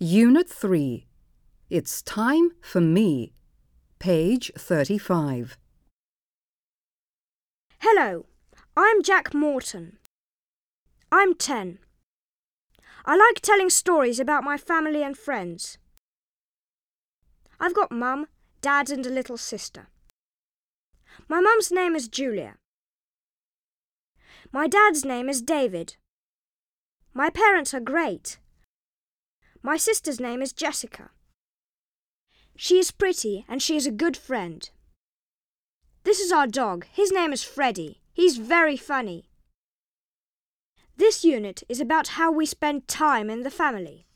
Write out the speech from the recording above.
Unit 3. It's time for me. Page 35. Hello, I'm Jack Morton. I'm 10. I like telling stories about my family and friends. I've got mum, dad, and a little sister. My mum's name is Julia. My dad's name is David. My parents are great. My sister's name is Jessica. She is pretty and she is a good friend. This is our dog. His name is Freddy. He's very funny. This unit is about how we spend time in the family.